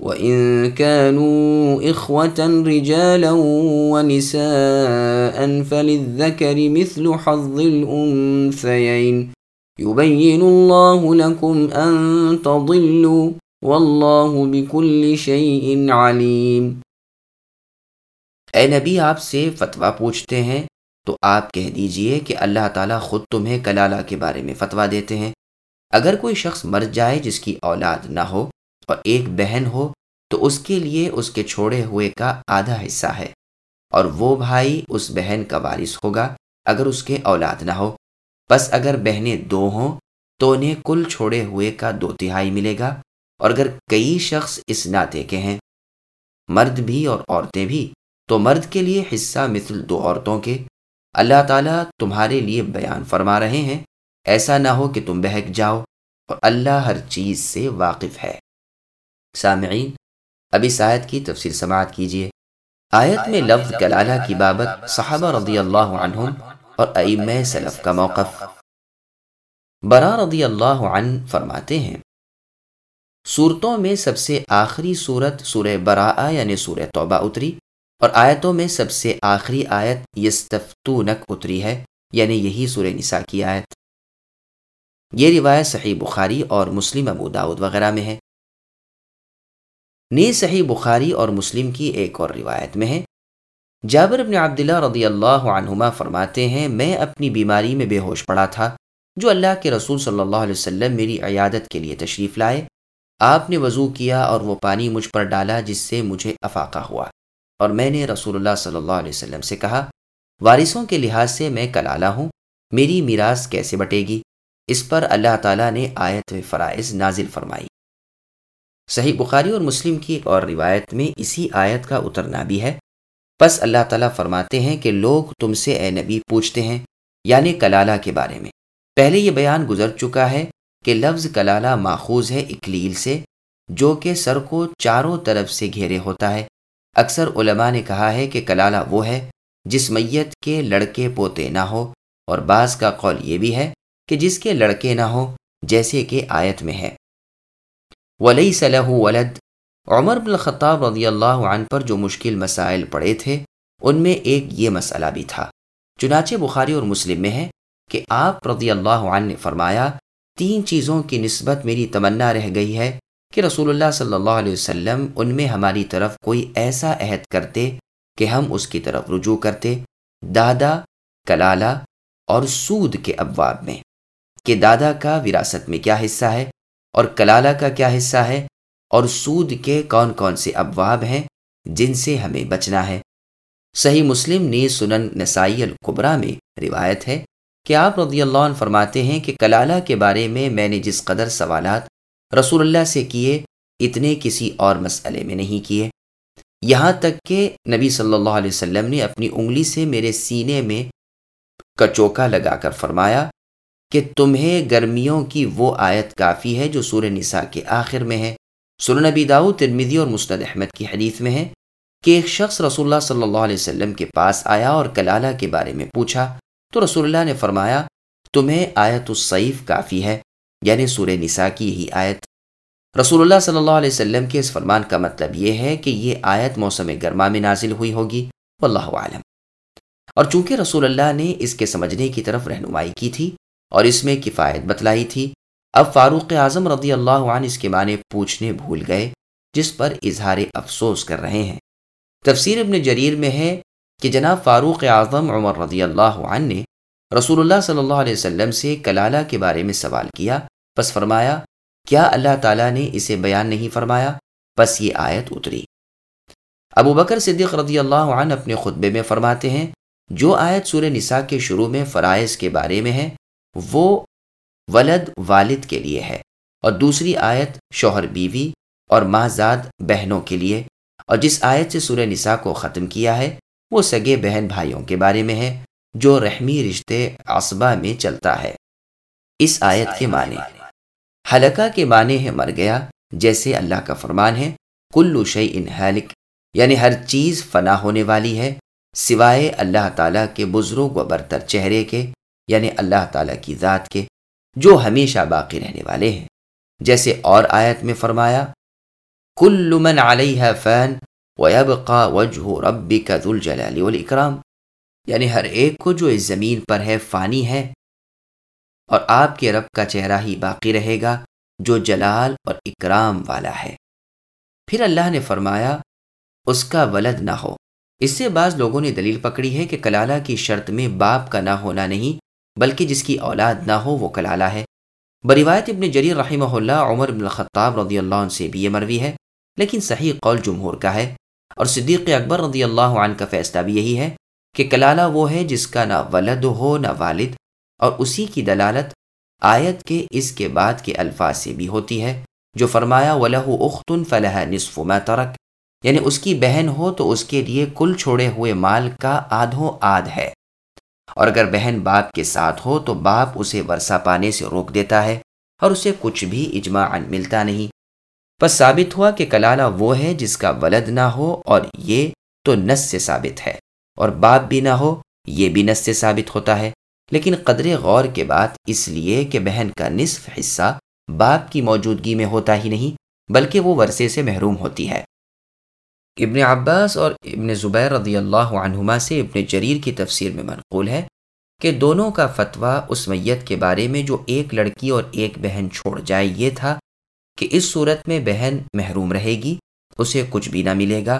وَإِن كَانُوا إِخْوَةً رِجَالًا وَنِسَاءً فَلِلذَّكَرِ مِثْلُ حَظِّ الْأُنثَيَيْنِ يُبَيِّنُ اللَّهُ لَكُمْ أَن تَضِلُّوا وَاللَّهُ بِكُلِّ شَيْءٍ عَلِيمٌ۔ اے نبی، آپ سے فتویٰ پوچھتے ہیں، تو آپ کہہ دیجیے کہ اللہ تعالیٰ خود تمہیں کلالہ کے بارے میں فتویٰ دیتے ہیں۔ اگر کوئی شخص مر جائے جس کی اولاد نہ ہو اور ایک بہن ہو، تو اس کے لیے اس کے چھوڑے ہوئے کا آدھا حصہ ہے۔ اور وہ بھائی اس بہن کا وارث ہوگا اگر اس کے اولاد نہ ہو۔ بس اگر بہنیں دو ہوں، تو انہیں کل چھوڑے ہوئے کا دو تہائی ملے گا۔ اور اگر کئی شخص اس ناطے کے ہیں، مرد بھی اور عورتیں بھی، تو مرد کے لیے حصہ مثل دو عورتوں کے۔ اللہ تعالیٰ تمہارے لیے بیان فرما رہے ہیں، ایسا نہ ہو کہ تم بہک جاؤ، اور اللہ ہر چیز سے واقف ہے۔ سامعین اب اس آیت کی تفصیل سماعت کیجیے آیت میں لفظ کلالہ کی بابت صحابہ رضی اللہ عنہم اور ائمہ سلف کا موقف۔ برا رضی اللہ عنہ فرماتے ہیں، صورتوں میں سب سے آخری صورت سورہ برا یعنی سورہ توبہ اتری اور آیتوں میں سب سے آخری آیت یستفتونک اتری ہے یعنی یہی سورہ نساء کی آیت۔ یہ روایت صحیح بخاری اور مسلم ابو داود وغیرہ میں ہے۔ نیز صحیح بخاری اور مسلم کی ایک اور روایت میں ہے۔ جابر ابن عبداللہ رضی اللہ عنہما فرماتے ہیں، میں اپنی بیماری میں بے ہوش پڑا تھا، جو اللہ کے رسول صلی اللہ علیہ وسلم میری عیادت کے لیے تشریف لائے۔ آپ نے وضو کیا اور وہ پانی مجھ پر ڈالا، جس سے مجھے افاقہ ہوا۔ اور میں نے رسول اللہ صلی اللہ علیہ وسلم سے کہا، وارثوں کے لحاظ سے میں کلالا ہوں، میری میراث کیسے بٹے گی؟ اس پر اللہ تعالیٰ نے آیت فرائض نازل فرمائی۔ صحیح بخاری اور مسلم کی ایک اور روایت میں اسی آیت کا اترنا بھی ہے۔ بس اللہ تعالیٰ فرماتے ہیں کہ لوگ تم سے اے نبی پوچھتے ہیں یعنی کلالہ کے بارے میں۔ پہلے یہ بیان گزر چکا ہے کہ لفظ کلالہ ماخوذ ہے اکلیل سے، جو کہ سر کو چاروں طرف سے گھیرے ہوتا ہے۔ اکثر علماء نے کہا ہے کہ کلالہ وہ ہے جس میت کے لڑکے پوتے نہ ہو، اور بعض کا قول یہ بھی ہے کہ جس کے لڑکے نہ ہو، جیسے کہ آیت میں ہے۔ ولی صلاح ولد۔ عمر بن الخطاب رضی اللہ عنہ پر جو مشکل مسائل پڑے تھے، ان میں ایک یہ مسئلہ بھی تھا۔ چنانچہ بخاری اور مسلم میں ہے کہ آپ رضی اللہ عنہ نے فرمایا، تین چیزوں کی نسبت میری تمنا رہ گئی ہے کہ رسول اللہ صلی اللہ علیہ وسلم ان میں ہماری طرف کوئی ایسا عہد کرتے کہ ہم اس کی طرف رجوع کرتے، دادا، کلالہ اور سود کے ابواب میں۔ کہ دادا کا وراثت میں کیا حصہ ہے؟ اور کلالہ کا کیا حصہ ہے اور سود کے کون کون سے ابواب ہیں جن سے ہمیں بچنا ہے؟ صحیح مسلم نے سنن نسائی القبرا میں روایت ہے کہ آپ رضی اللہ عنہ فرماتے ہیں کہ کلالہ کے بارے میں میں نے جس قدر سوالات رسول اللہ سے کیے، اتنے کسی اور مسئلے میں نہیں کیے۔ یہاں تک کہ نبی صلی اللہ علیہ وسلم نے اپنی انگلی سے میرے سینے میں کچوکا لگا کر فرمایا کہ تمہیں گرمیوں کی وہ آیت کافی ہے جو سور نساء کے آخر میں ہے۔ سر نبی داؤ ترمیدی اور مسند احمد کی حدیث میں ہے کہ ایک شخص رسول اللہ صلی اللہ علیہ وسلم کے پاس آیا اور کلالہ کے بارے میں پوچھا، تو رسول اللہ نے فرمایا، تمہیں آیت الصیف کافی ہے یعنی سور نساء کی یہی آیت۔ رسول اللہ صلی اللہ علیہ وسلم کے اس فرمان کا مطلب یہ ہے کہ یہ آیت موسم گرما میں نازل ہوئی ہوگی۔ واللہ عالم اور چونکہ رسول اللہ نے اس کے سمجھنے کی طرف رہنمائی کی تھی اور اس میں کفایت بتلائی تھی۔ اب فاروق اعظم رضی اللہ عنہ اس کے معنی پوچھنے بھول گئے، جس پر اظہار افسوس کر رہے ہیں۔ تفسیر ابن جریر میں ہے کہ جناب فاروق اعظم عمر رضی اللہ عنہ نے رسول اللہ صلی اللہ علیہ وسلم سے کلالہ کے بارے میں سوال کیا۔ پس فرمایا، کیا اللہ تعالیٰ نے اسے بیان نہیں فرمایا؟ پس یہ آیت اتری۔ ابو بکر صدیق رضی اللہ عنہ اپنے خطبے میں فرماتے ہیں، جو آیت سور نساء کے شروع میں فرائض کے بارے میں ہے وہ ولد والد کے لیے ہے۔ اور دوسری آیت شوہر بیوی اور ماہزاد بہنوں کے لیے۔ اور جس آیت سے سورہ نساء کو ختم کیا ہے، وہ سگے بہن بھائیوں کے بارے میں ہے، جو رحمی رشتے عصبہ میں چلتا ہے۔ اس آیت کے معنی۔ حلقہ کے معنی ہے مر گیا، جیسے اللہ کا فرمان ہے، کلو شعی ان حلق یعنی ہر چیز فنا ہونے والی ہے، سوائے اللہ تعالیٰ کے بزرگ و برتر چہرے کے۔ یعنی اللہ تعالیٰ کی ذات کے جو ہمیشہ باقی رہنے والے ہیں۔ جیسے اور آیت میں فرمایا، کل من علیہ فین ویبقا وجہ ربک ذو الجلال والاکرام یعنی ہر ایک کو جو اس زمین پر ہے فانی ہے، اور آپ کے رب کا چہرہ ہی باقی رہے گا جو جلال اور اکرام والا ہے۔ پھر اللہ نے فرمایا، اس کا ولد نہ ہو۔ اس سے بعض لوگوں نے دلیل پکڑی ہے کہ کلالہ کی شرط میں باپ کا نہ ہونا نہیں بلکہ جس کی اولاد نہ ہو وہ کلالہ ہے۔ بروایت ابن جریر رحمہ اللہ عمر بن الخطاب رضی اللہ عنہ سے بھی یہ مروی ہے، لیکن صحیح قول جمہور کا ہے۔ اور صدیق اکبر رضی اللہ عنہ کا فیصلہ بھی یہی ہے کہ کلالہ وہ ہے جس کا نہ ولد ہو نہ والد، اور اسی کی دلالت آیت کے اس کے بعد کے الفاظ سے بھی ہوتی ہے، جو فرمایا ولہ اختن فلاح نصف ما ترک یعنی اس کی بہن ہو تو اس کے لیے کل چھوڑے ہوئے مال کا آدھوں آدھ ہے۔ اور اگر بہن باپ کے ساتھ ہو تو باپ اسے ورثہ پانے سے روک دیتا ہے اور اسے کچھ بھی اجماع ملتا نہیں۔ بس ثابت ہوا کہ کلالہ وہ ہے جس کا ولد نہ ہو اور یہ تو نس سے ثابت ہے۔ اور باپ بھی نہ ہو، یہ بھی نس سے ثابت ہوتا ہے۔ لیکن قدر غور کے بعد اس لیے کہ بہن کا نصف حصہ باپ کی موجودگی میں ہوتا ہی نہیں، بلکہ وہ ورثے سے محروم ہوتی ہے۔ ابن عباس اور ابن زبیر رضی اللہ عنہما سے ابن جریر کی تفسیر میں منقول ہے کہ دونوں کا فتویٰ اس میت کے بارے میں جو ایک لڑکی اور ایک بہن چھوڑ جائے، یہ تھا کہ اس صورت میں بہن محروم رہے گی، اسے کچھ بھی نہ ملے گا۔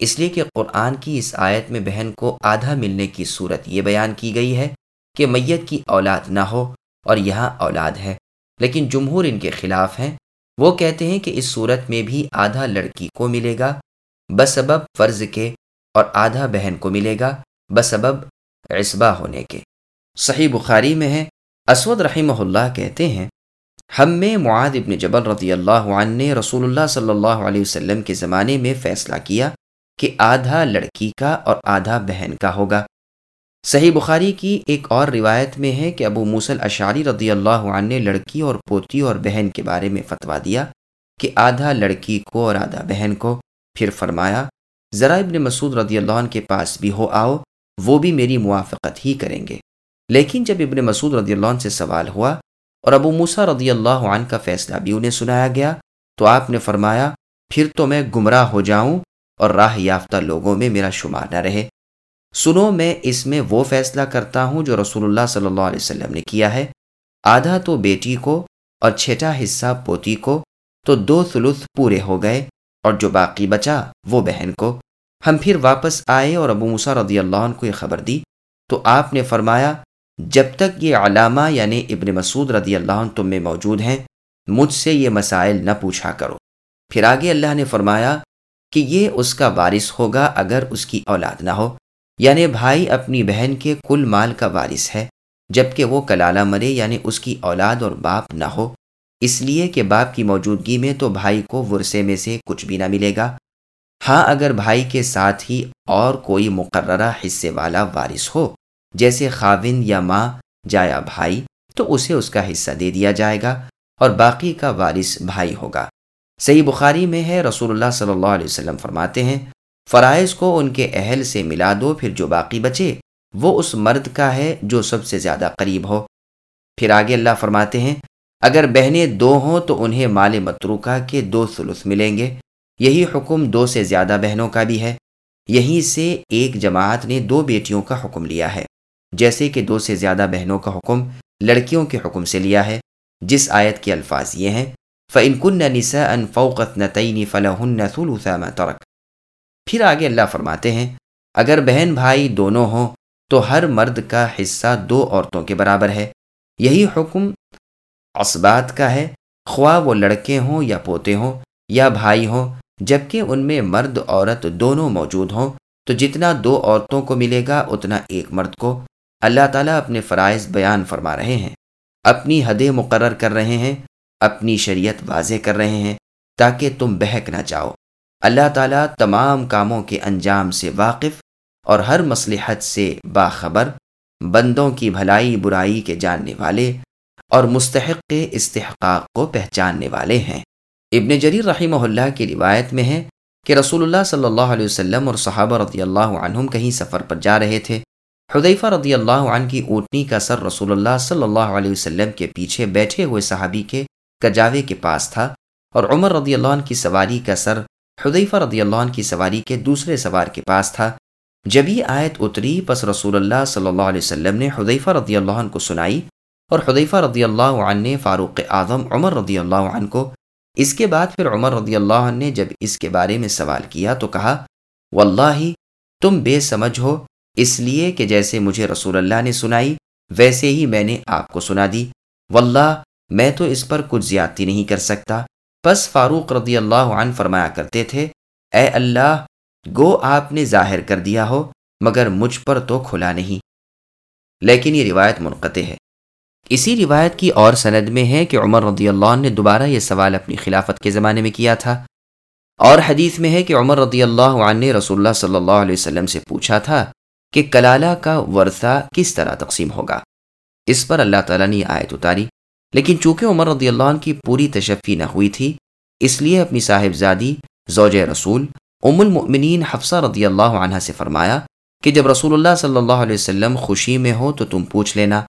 اس لیے کہ قرآن کی اس آیت میں بہن کو آدھا ملنے کی صورت یہ بیان کی گئی ہے کہ میت کی اولاد نہ ہو اور یہاں اولاد ہے، لیکن جمہور ان کے خلاف ہیں۔ وہ کہتے ہیں کہ اس صورت میں بھی آدھا لڑکی کو ملے گا۔ بسبب فرض کے اور آدھا بہن کو ملے گا، بسبب عصبہ ہونے کے۔ صحیح بخاری میں ہے، اسود رحمہ اللہ کہتے ہیں، ہم میں معاد ابن جبل رضی اللہ عنہ نے رسول اللہ صلی اللہ علیہ وسلم کے زمانے میں فیصلہ کیا کہ آدھا لڑکی کا اور آدھا بہن کا ہوگا۔ صحیح بخاری کی ایک اور روایت میں ہے کہ ابو موسل اشاری رضی اللہ عنہ نے لڑکی اور پوتی اور بہن کے بارے میں فتویٰ دیا کہ آدھا لڑکی کو اور آدھا بہن کو پھر فرمایا، ذرا ابن مسعود رضی اللہ عنہ کے پاس بھی ہو آؤ، وہ بھی میری موافقت ہی کریں گے۔ لیکن جب ابن مسعود رضی اللہ عنہ سے سوال ہوا اور ابو موسا رضی اللہ عنہ کا فیصلہ بھی انہیں سنایا گیا، تو آپ نے فرمایا، پھر تو میں گمراہ ہو جاؤں اور راہ یافتہ لوگوں میں میرا شمار نہ رہے۔ سنو، میں اس میں وہ فیصلہ کرتا ہوں جو رسول اللہ صلی اللہ علیہ وسلم نے کیا ہے۔ آدھا تو بیٹی کو اور چھٹا حصہ پوتی کو تو دو ثلث پورے ہو گئے۔ اور جو باقی بچا، وہ بہن کو۔ ہم پھر واپس آئے اور ابو موسا رضی اللہ عنہ کو یہ خبر دی۔ تو آپ نے فرمایا، جب تک یہ علامہ یعنی ابن مسعود رضی اللہ عنہ تم میں موجود ہیں، مجھ سے یہ مسائل نہ پوچھا کرو۔ پھر آگے اللہ نے فرمایا کہ یہ اس کا وارث ہوگا اگر اس کی اولاد نہ ہو۔ یعنی بھائی اپنی بہن کے کل مال کا وارث ہے، جبکہ وہ کلالہ مرے یعنی اس کی اولاد اور باپ نہ ہو۔ اس لیے کہ باپ کی موجودگی میں تو بھائی کو ورثے میں سے کچھ بھی نہ ملے گا۔ ہاں اگر بھائی کے ساتھ ہی اور کوئی مقررہ حصے والا وارث ہو، جیسے خاوند یا ماں جایا بھائی، تو اسے اس کا حصہ دے دیا جائے گا اور باقی کا وارث بھائی ہوگا۔ صحیح بخاری میں ہے، رسول اللہ صلی اللہ علیہ وسلم فرماتے ہیں، فرائض کو ان کے اہل سے ملا دو، پھر جو باقی بچے، وہ اس مرد کا ہے جو سب سے زیادہ قریب ہو۔ پھر آگے اللہ فرماتے ہیں اگر بہنیں دو ہوں تو انہیں مال متروکہ کے دو ثلث ملیں گے۔ یہی حکم دو سے زیادہ بہنوں کا بھی ہے۔ یہیں سے ایک جماعت نے دو بیٹیوں کا حکم لیا ہے۔ جیسے کہ دو سے زیادہ بہنوں کا حکم لڑکیوں کے حکم سے لیا ہے۔ جس آیت کے الفاظ یہ ہیں، فَإِن كُنَّ نِسَاءً فَوْقَ اثْنَتَيْنِ فَلَهُنَّ پھر آگے اللہ فرماتے ہیں، اگر بہن بھائی دونوں ہوں تو ہر مرد کا حصہ دو عورتوں کے برابر ہے۔ یہی حکم اسبات کا ہے۔ خواہ وہ لڑکے ہوں یا پوتے ہوں یا بھائی ہوں، جبکہ ان میں مرد، عورت دونوں موجود ہوں، تو جتنا دو عورتوں کو ملے گا، اتنا ایک مرد کو۔ اللہ تعالیٰ اپنے فرائض بیان فرما رہے ہیں۔ اپنی حدیں مقرر کر رہے ہیں، اپنی شریعت واضح کر رہے ہیں، تاکہ تم بہک نہ جاؤ۔ اللہ تعالیٰ تمام کاموں کے انجام سے واقف اور ہر مصلحت سے باخبر، بندوں کی بھلائی، برائی کے جاننے والے۔ اور مستحق کے استحقاق کو پہچاننے والے ہیں۔ ابن جریر رحمہ اللہ کی روایت میں ہے کہ رسول اللہ صلی اللہ علیہ وسلم اور صحابہ رضی اللہ عنہم کہیں سفر پر جا رہے تھے۔ حدیفہ رضی اللہ عنہ کی اونٹنی کا سر رسول اللہ صلی اللہ علیہ وسلم کے پیچھے بیٹھے ہوئے صحابی کے کجاوے کے پاس تھا اور عمر رضی اللہ عنہ کی سواری کا سر حدیفہ رضی اللہ عنہ کی سواری کے دوسرے سوار کے پاس تھا۔ جب یہ آیت اتری پس رسول اللہ صلی اللہ علیہ وسلم نے حدیفہ رضی اللہ عنہ کو سنائی اور حدیفہ رضی اللہ عنہ نے فاروق اعظم، عمر رضی اللہ عنہ کو اس کے بعد پھر عمر رضی اللہ عنہ نے جب اس کے بارے میں سوال کیا تو کہا، واللہ، تم بے سمجھ ہو، اس لیے کہ جیسے مجھے رسول اللہ نے سنائی، ویسے ہی میں نے آپ کو سنا دی۔ واللہ، میں تو اس پر کچھ زیادتی نہیں کر سکتا۔ بس فاروق رضی اللہ عنہ فرمایا کرتے تھے، اے اللہ، گو آپ نے ظاہر کر دیا ہو، مگر مجھ پر تو کھلا نہیں۔ لیکن یہ روایت منقطع ہے۔ اسی روایت کی اور سند میں ہے کہ عمر رضی اللہ عنہ نے دوبارہ یہ سوال اپنی خلافت کے زمانے میں کیا تھا۔ اور حدیث میں ہے کہ عمر رضی اللہ عنہ نے رسول اللہ صلی اللہ علیہ وسلم سے پوچھا تھا کہ کلالہ کا ورثہ کس طرح تقسیم ہوگا۔ اس پر اللہ تعالیٰ نے آیت اتاری۔ لیکن چونکہ عمر رضی اللہ عنہ کی پوری تشفی نہ ہوئی تھی، اس لیے اپنی صاحب زادی زوج رسول ام المؤمنین حفصہ رضی اللہ عنہ سے فرمایا کہ جب رسول اللہ صلی اللہ علیہ وسلم خوشی میں ہو تو تم پوچھ لینا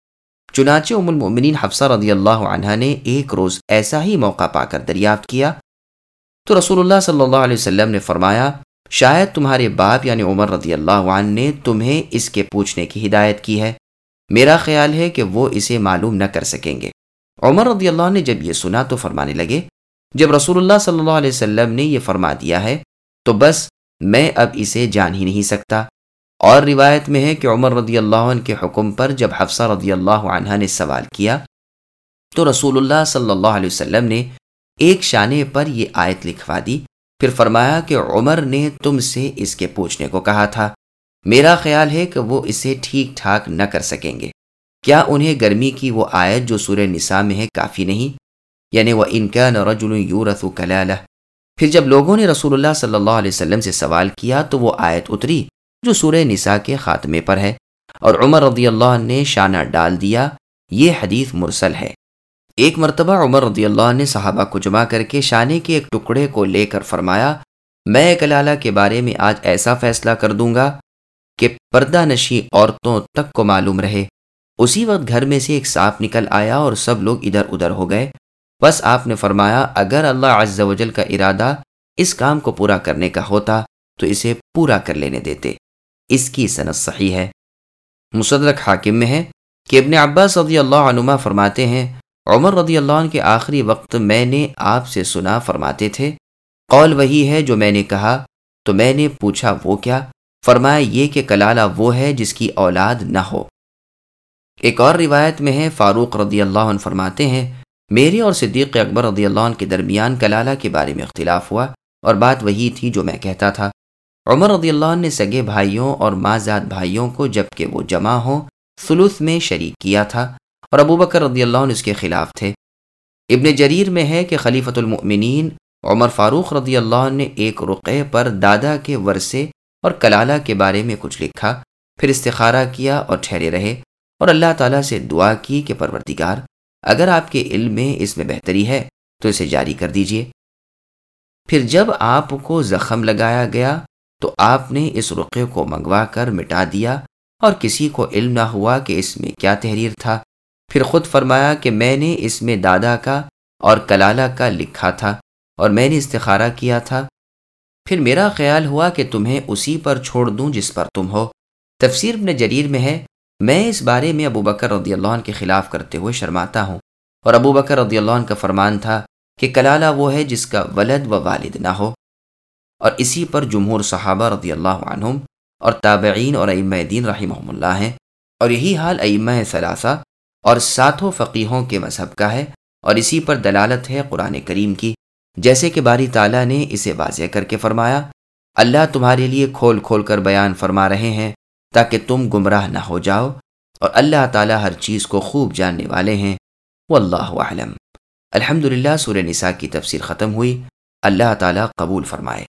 چنانچہ ام المؤمنین حفصہ رضی اللہ عنہ نے ایک روز ایسا ہی موقع پا کر دریافت کیا تو رسول اللہ صلی اللہ علیہ وسلم نے فرمایا، شاید تمہارے باپ یعنی عمر رضی اللہ عنہ نے تمہیں اس کے پوچھنے کی ہدایت کی ہے۔ میرا خیال ہے کہ وہ اسے معلوم نہ کر سکیں گے۔ عمر رضی اللہ نے جب یہ سنا تو فرمانے لگے، جب رسول اللہ صلی اللہ علیہ وسلم نے یہ فرما دیا ہے تو بس میں اب اسے جان ہی نہیں سکتا۔ اور روایت میں ہے کہ عمر رضی اللہ عنہ کے حکم پر جب حفصہ رضی اللہ عنہ نے سوال کیا، تو رسول اللہ صلی اللہ علیہ وسلم نے ایک شانے پر یہ آیت لکھوا دی۔ پھر فرمایا کہ عمر نے تم سے اس کے پوچھنے کو کہا تھا۔ میرا خیال ہے کہ وہ اسے ٹھیک ٹھاک نہ کر سکیں گے۔ کیا انہیں گرمی کی وہ آیت جو سورہ نساء میں ہے کافی نہیں؟ یعنی وہ ان کا نرجل یورث کلالہ پھر جب لوگوں نے رسول اللہ صلی اللہ علیہ وسلم سے سوال کیا تو وہ آیت اتری۔ جو سورہ نساء کے خاتمے پر ہے۔ اور عمر رضی اللہ نے شانہ ڈال دیا، یہ حدیث مرسل ہے۔ ایک مرتبہ عمر رضی اللہ نے صحابہ کو جمع کر کے شانے کے ایک ٹکڑے کو لے کر فرمایا، میں کلالہ کے بارے میں آج ایسا فیصلہ کر دوں گا کہ پردہ نشی عورتوں تک کو معلوم رہے۔ اسی وقت گھر میں سے ایک سانپ نکل آیا اور سب لوگ ادھر ادھر ہو گئے۔ بس آپ نے فرمایا، اگر اللہ عز و جل کا ارادہ اس کام کو پورا کرنے کا ہوتا، تو اسے پورا کر لینے دیتے۔ اس کی صنعت صحیح ہے۔ مصدرک حاکم میں ہے کہ ابن عباس رضی اللہ عنما فرماتے ہیں، عمر رضی اللہ عنہ کے آخری وقت میں نے آپ سے سنا فرماتے تھے۔ قول وہی ہے جو میں نے کہا، تو میں نے پوچھا، وہ کیا؟ فرمایا، یہ کہ کلالہ وہ ہے جس کی اولاد نہ ہو۔ ایک اور روایت میں ہے، فاروق رضی اللہ عنہ فرماتے ہیں، میرے اور صدیق اکبر رضی اللہ عنہ کے درمیان کلالہ کے بارے میں اختلاف ہوا اور بات وہی تھی جو میں کہتا تھا۔ عمر رضی اللہ عنہ نے سگے بھائیوں اور ماں بھائیوں کو جبکہ وہ جمع ہوں ثلث میں شریک کیا تھا اور ابو بکر رضی اللہ عنہ اس کے خلاف تھے۔ ابن جریر میں ہے کہ خلیفۃ المؤمنین عمر فاروق رضی اللہ عنہ نے ایک رقعے پر دادا کے ورثے اور کلالہ کے بارے میں کچھ لکھا، پھر استخارہ کیا اور ٹھہرے رہے اور اللہ تعالیٰ سے دعا کی کہ پروردگار، اگر آپ کے علم میں اس میں بہتری ہے تو اسے جاری کر دیجیے۔ پھر جب آپ کو زخم لگایا گیا تو آپ نے اس رقعے کو منگوا کر مٹا دیا اور کسی کو علم نہ ہوا کہ اس میں کیا تحریر تھا۔ پھر خود فرمایا کہ میں نے اس میں دادا کا اور کلالہ کا لکھا تھا اور میں نے استخارہ کیا تھا۔ پھر میرا خیال ہوا کہ تمہیں اسی پر چھوڑ دوں جس پر تم ہو۔ تفسیر ابن جریر میں ہے، میں اس بارے میں ابو بکر رضی اللہ عنہ کے خلاف کرتے ہوئے شرماتا ہوں۔ اور ابو بکر رضی اللہ عنہ کا فرمان تھا کہ کلالہ وہ ہے جس کا ولد و والد نہ ہو۔ اور اسی پر جمہور صحابہ رضی اللہ عنہم اور تابعین اور ائمہ دین رحمہ اللہ ہیں۔ اور یہی حال ائمہ ثلاثہ اور ساتھوں فقیحوں کے مذہب کا ہے اور اسی پر دلالت ہے قرآن کریم کی۔ جیسے کہ باری تعالیٰ نے اسے واضح کر کے فرمایا، اللہ تمہارے لیے کھول کھول کر بیان فرما رہے ہیں تاکہ تم گمراہ نہ ہو جاؤ اور اللہ تعالیٰ ہر چیز کو خوب جاننے والے ہیں۔ واللہ اعلم۔ الحمد للہ سورہ نساء کی تفسیر ختم ہوئی۔ اللہ تعالیٰ قبول فرمائے۔